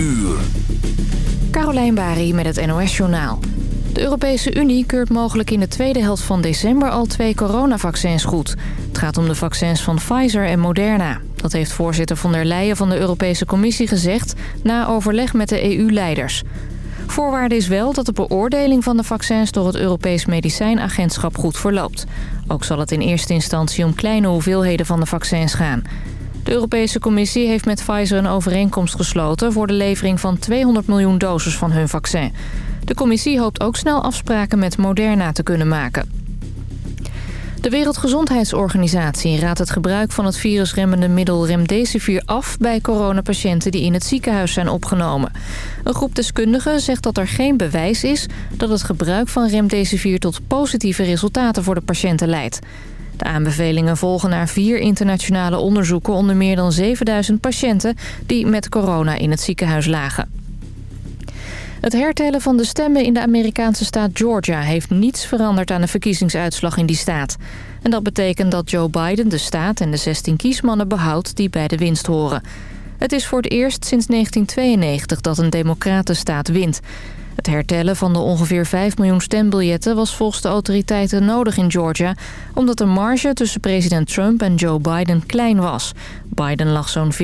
uur. Carolijn Bari met het NOS Journaal. De Europese Unie keurt mogelijk in de tweede helft van december al twee coronavaccins goed. Het gaat om de vaccins van Pfizer en Moderna. Dat heeft voorzitter von der Leyen van de Europese Commissie gezegd... na overleg met de EU-leiders. Voorwaarde is wel dat de beoordeling van de vaccins... door het Europees Medicijnagentschap goed verloopt. Ook zal het in eerste instantie om kleine hoeveelheden van de vaccins gaan... De Europese Commissie heeft met Pfizer een overeenkomst gesloten... voor de levering van 200 miljoen doses van hun vaccin. De commissie hoopt ook snel afspraken met Moderna te kunnen maken. De Wereldgezondheidsorganisatie raadt het gebruik van het virusremmende middel Remdesivir af... bij coronapatiënten die in het ziekenhuis zijn opgenomen. Een groep deskundigen zegt dat er geen bewijs is... dat het gebruik van Remdesivir tot positieve resultaten voor de patiënten leidt. De aanbevelingen volgen naar vier internationale onderzoeken onder meer dan 7000 patiënten die met corona in het ziekenhuis lagen. Het hertellen van de stemmen in de Amerikaanse staat Georgia heeft niets veranderd aan de verkiezingsuitslag in die staat. En dat betekent dat Joe Biden de staat en de 16 kiesmannen behoudt die bij de winst horen. Het is voor het eerst sinds 1992 dat een democratenstaat wint. Het hertellen van de ongeveer 5 miljoen stembiljetten was volgens de autoriteiten nodig in Georgia... omdat de marge tussen president Trump en Joe Biden klein was. Biden lag zo'n 14.000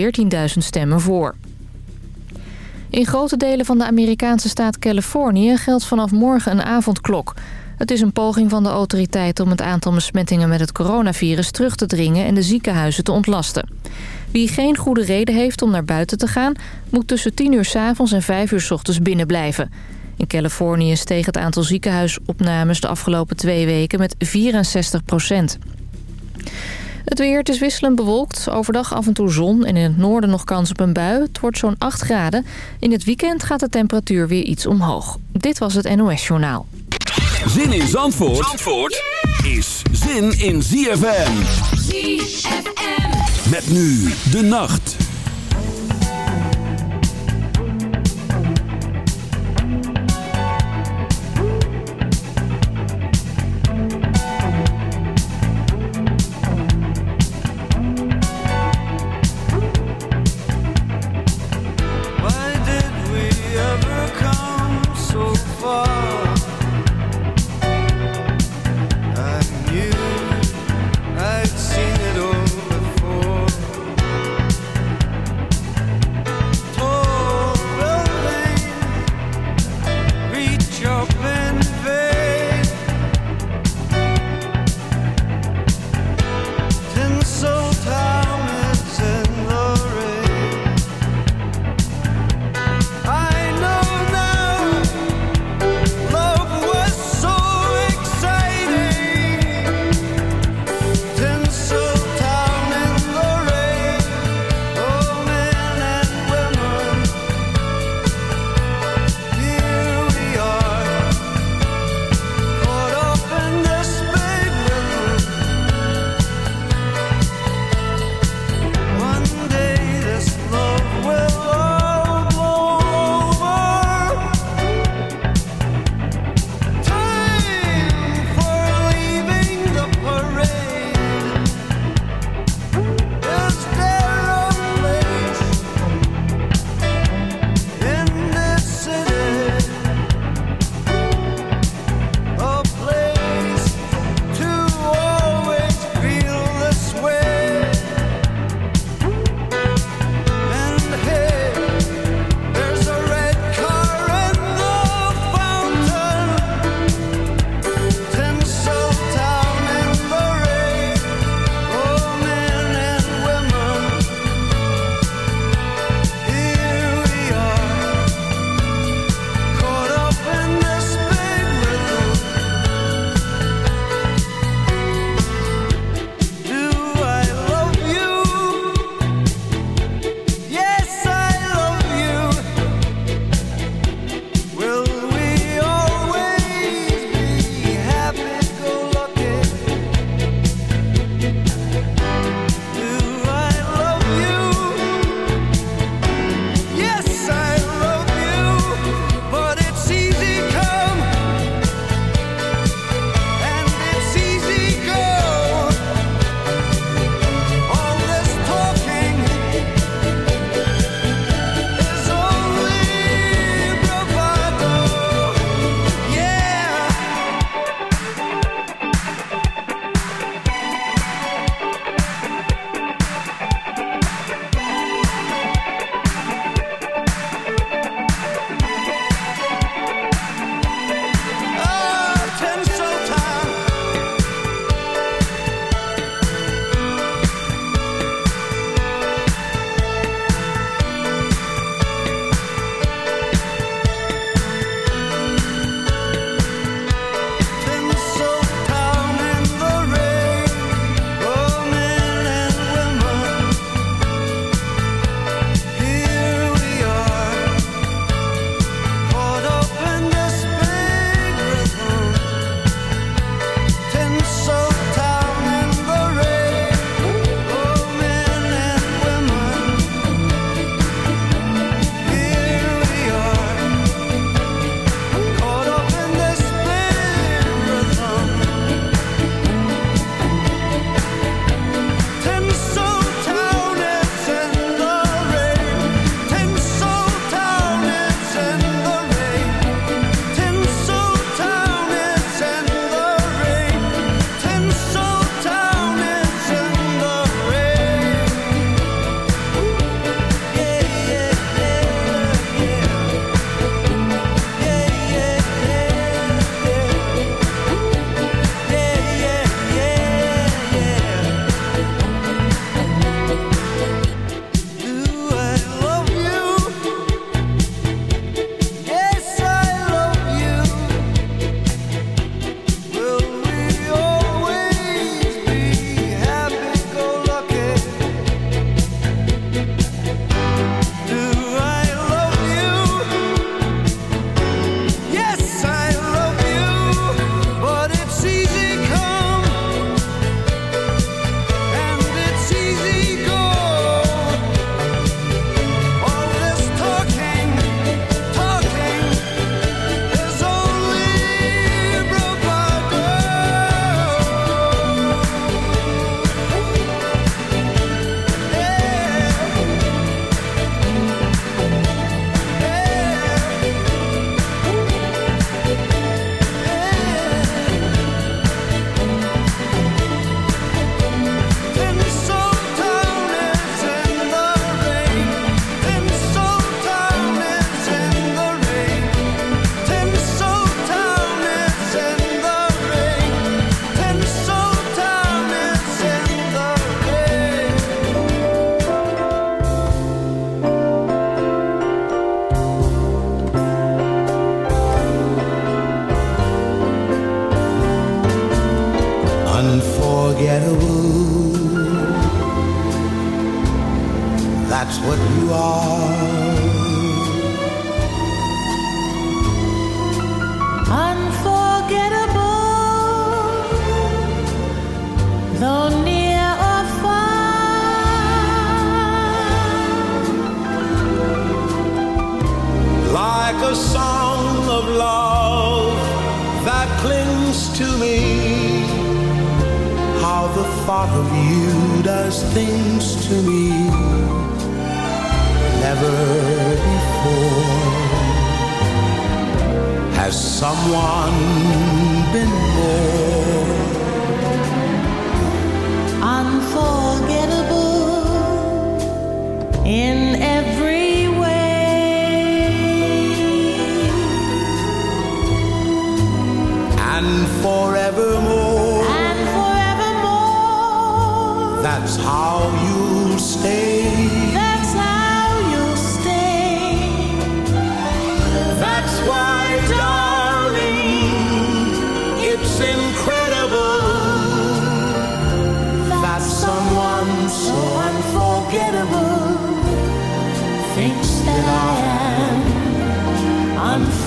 stemmen voor. In grote delen van de Amerikaanse staat Californië geldt vanaf morgen een avondklok. Het is een poging van de autoriteiten om het aantal besmettingen met het coronavirus terug te dringen en de ziekenhuizen te ontlasten. Wie geen goede reden heeft om naar buiten te gaan, moet tussen 10 uur s avonds en 5 uur s ochtends binnen blijven. In Californië steeg het aantal ziekenhuisopnames de afgelopen twee weken met 64 procent. Het weer, het is wisselend bewolkt. Overdag af en toe zon en in het noorden nog kans op een bui. Het wordt zo'n 8 graden. In het weekend gaat de temperatuur weer iets omhoog. Dit was het NOS Journaal. Zin in Zandvoort, Zandvoort is zin in ZFM. ZFM. Met nu de nacht.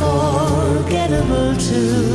unforgettable too.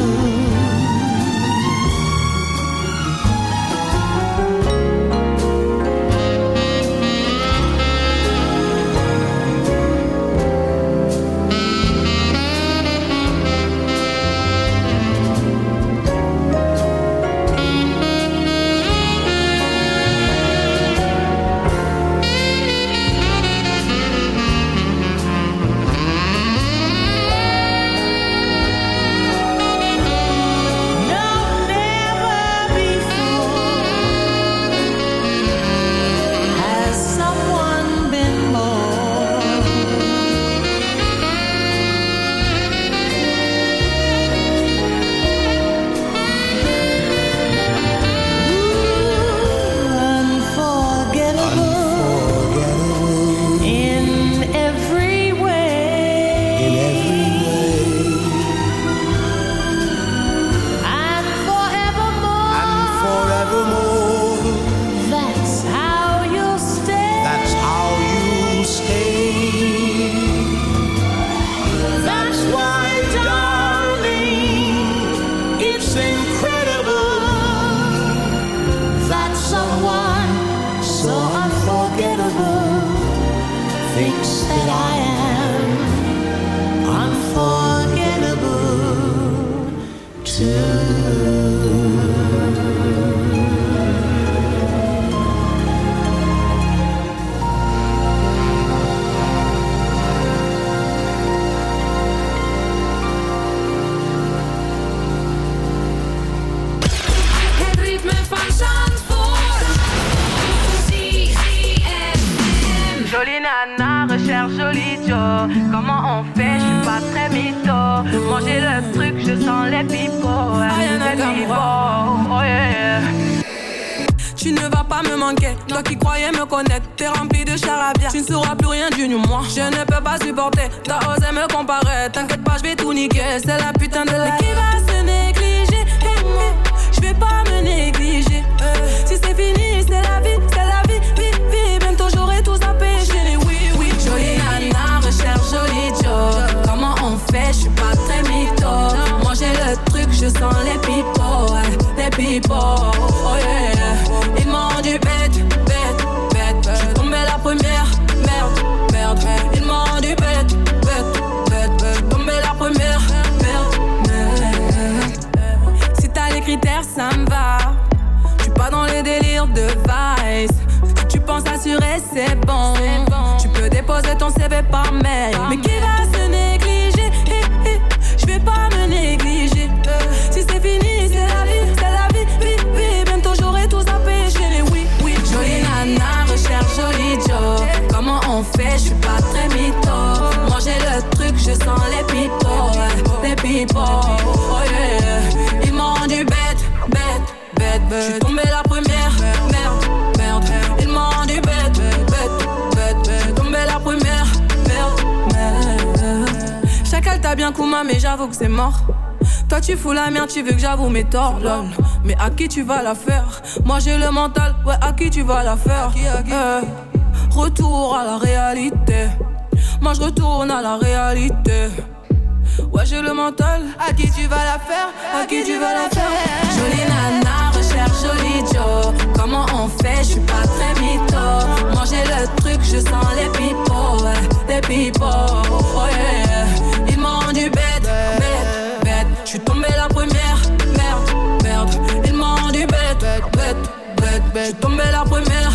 Comment on fait, je suis pas très mytho Manger le truc, je sens les pipots ah, Oh yeah, yeah tu ne vas pas me manquer. Toi qui croyais me connaître, t'es rempli de charabia. Tu ne sauras plus rien du moi. Je ne peux pas supporter. T'as osé me comparer. T'inquiète pas, je vais tout niquer. C'est la putain de la. Qui va Je sens les pipos, ouais, les pipos. Oh yeah. Ils m'ont rendu bête, bête, bête. bête. Je tombé la première, merde, merde. Ils m'ont rendu bête, bête, bête, bête. Tombé la première, merde, merde. Si t'as les critères, ça me va. Tu pas dans les délires de vice. Ce que Tu penses assurer, c'est bon. Tu peux déposer ton CV par mail. Mais qui va se je sens les people, les people. Oh yeah, ils m'ont rendu bête, bête, bête, bête. J'suis tombé la première, merde, merde. Ils m'ont rendu bête, bête, bête, bête. J'suis tombé la première, merde, merde. Chacal t'a bien Kuma, mais j'avoue que c'est mort. Toi tu fous la merde, tu veux que j'avoue mes torts. Mais à qui tu vas la faire? Moi j'ai le mental, ouais à qui tu vas la faire? Euh, retour à la réalité. Moi je retourne à la réalité. Ouais, j'ai le mental. À qui tu vas la faire? À qui tu vas la faire? Jolie nana, recherche jolie Joe. Comment on fait? Je suis pas très mytho. Manger le truc, je sens les pipos. Ouais, les pipos. Oh yeah. Ils m'ont rendu bête, bête, bête. Je suis tombé la première. Merde, merde. Ils m'ont rendu bête, bête, bête, bête. Je suis tombé la première.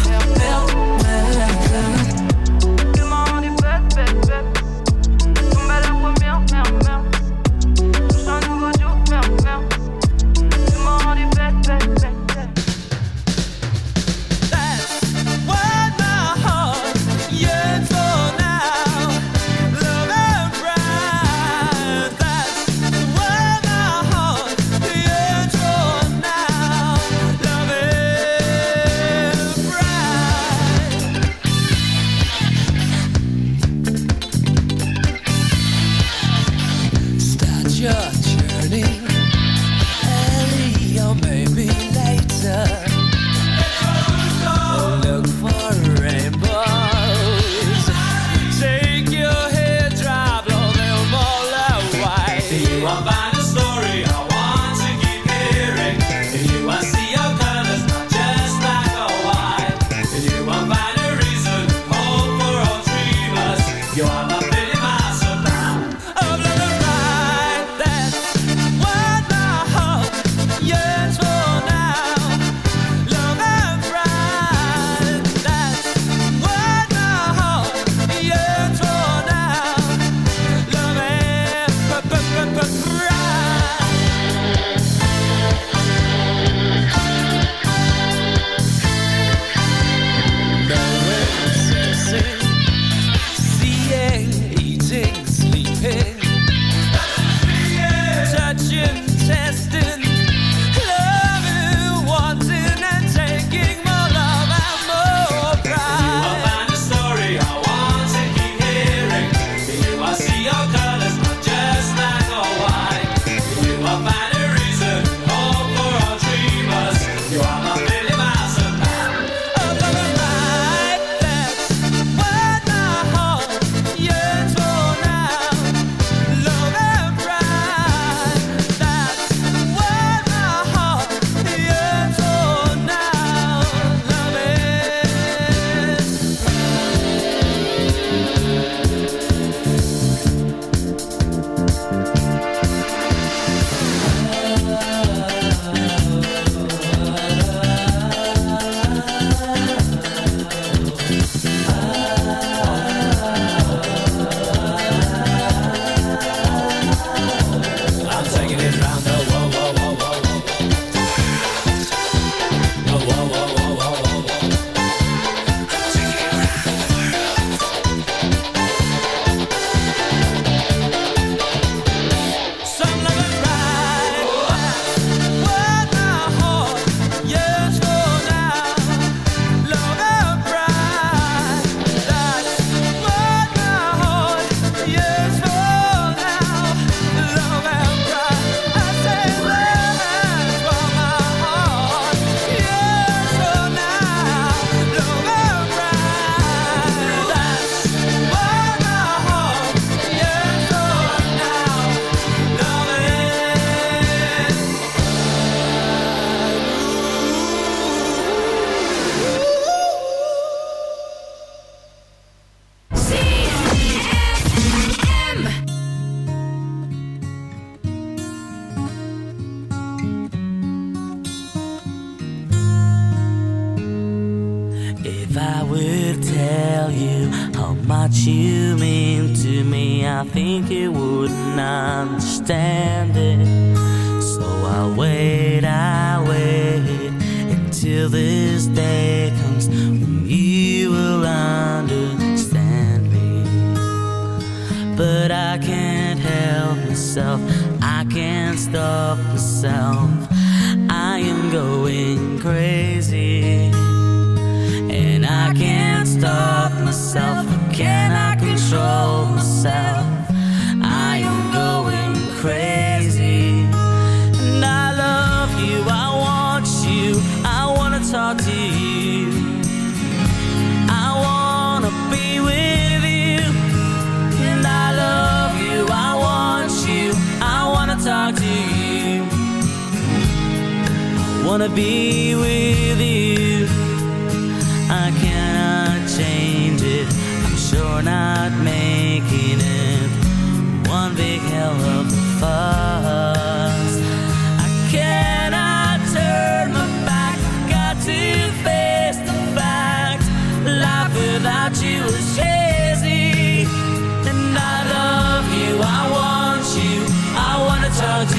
think you wouldn't understand it. So I wait, I wait until this day comes when you will understand me. But I can't help myself, I can't stop.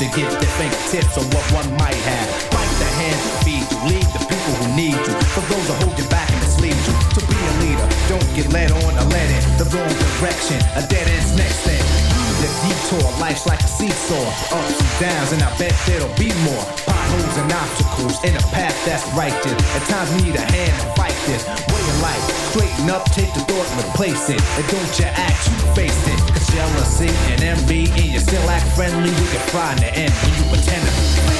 to get their fingertips on what one might have. Bite the hand that feed you, lead the people who need you. For those who hold you back and mislead you. To be a leader, don't get led on or led in the wrong direction. A dead end's next thing. The detour, life's like a seesaw. Ups and downs, and I bet there'll be more. Potholes and obstacles in a path that's righteous. At times need a hand to fight this way of life. Straighten up, take the thought and replace it. And don't you act, you face it. Cause jealousy and envy, and you still act friendly, we can find the end when you pretend to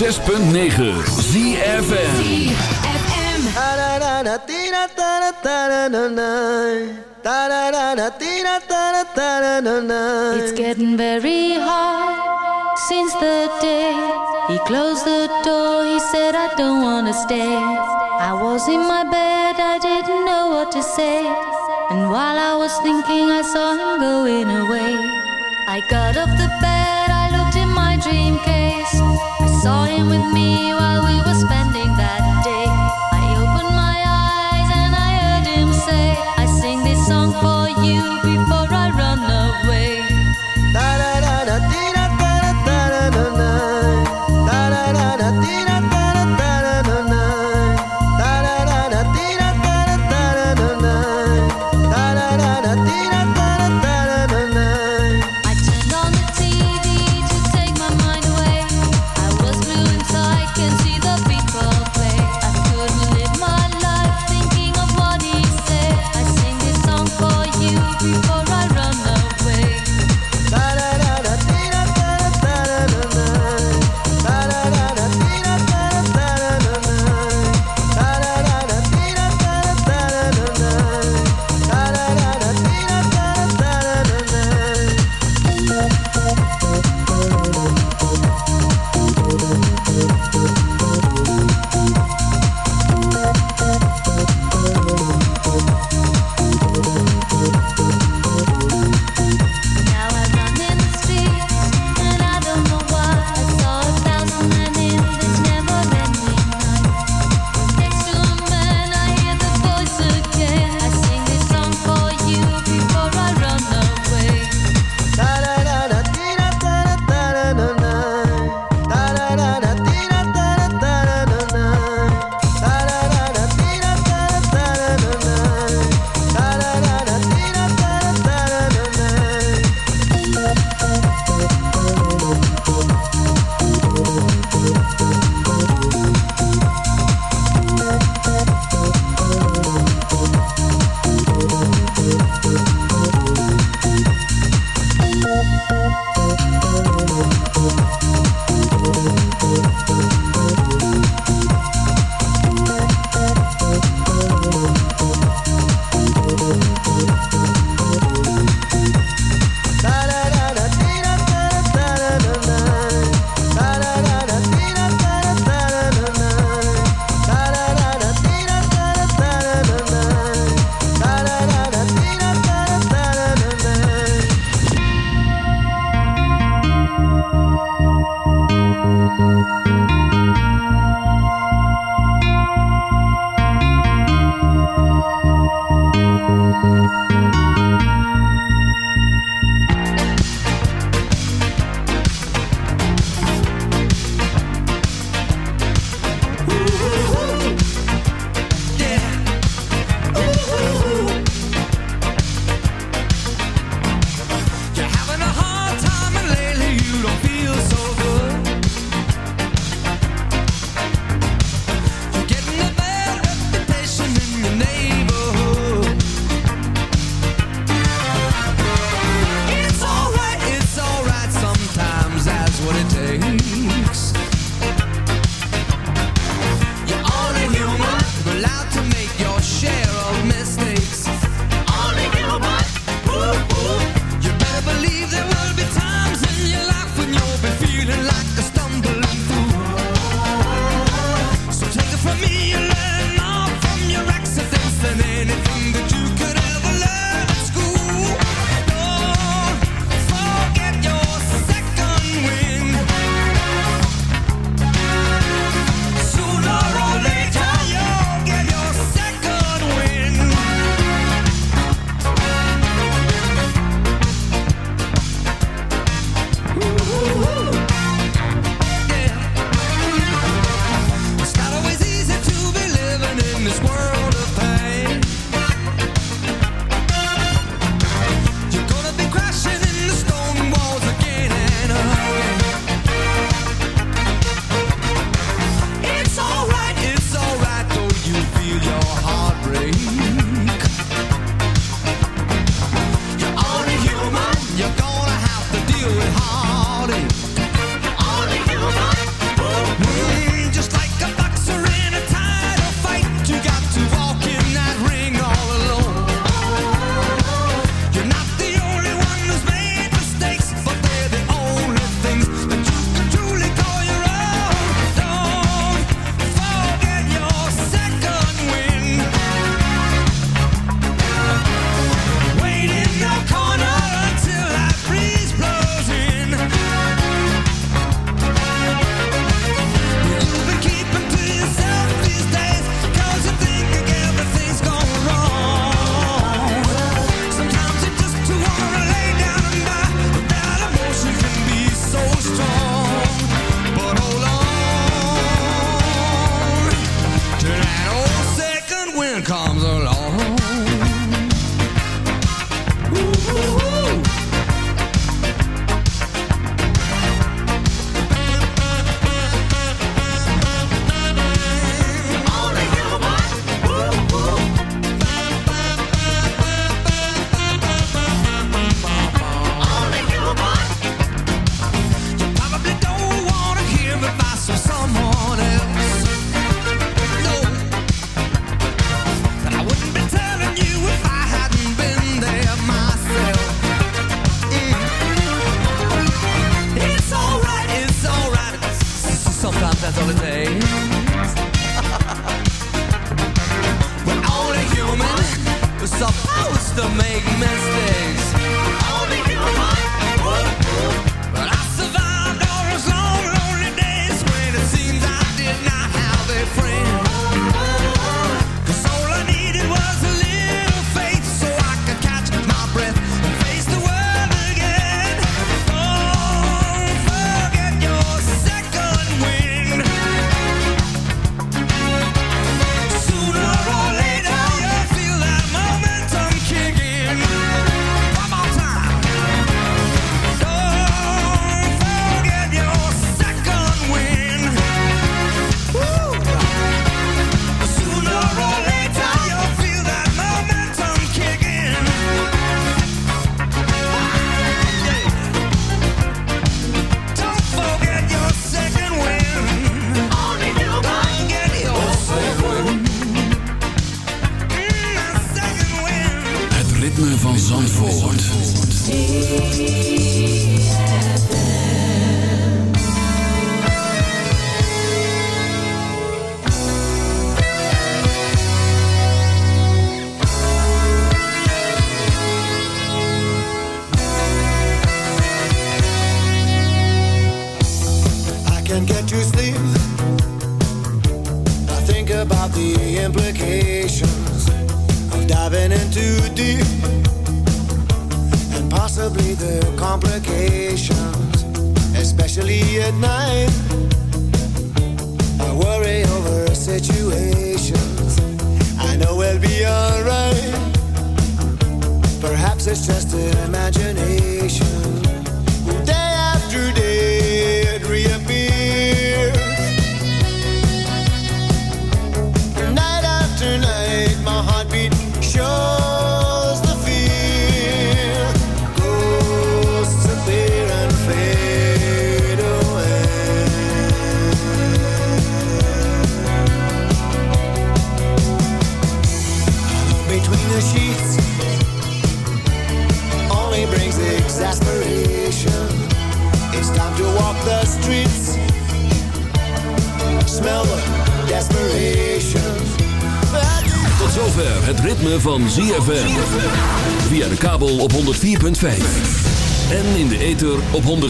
106.9 ZFN It's getting very hard since the day he closed the door. He said, I don't want to stay. I was in my bed, I didn't know what to say. And while I was thinking, I saw him going away. I got off the bed, I looked in my dream case. saw him with me while we were.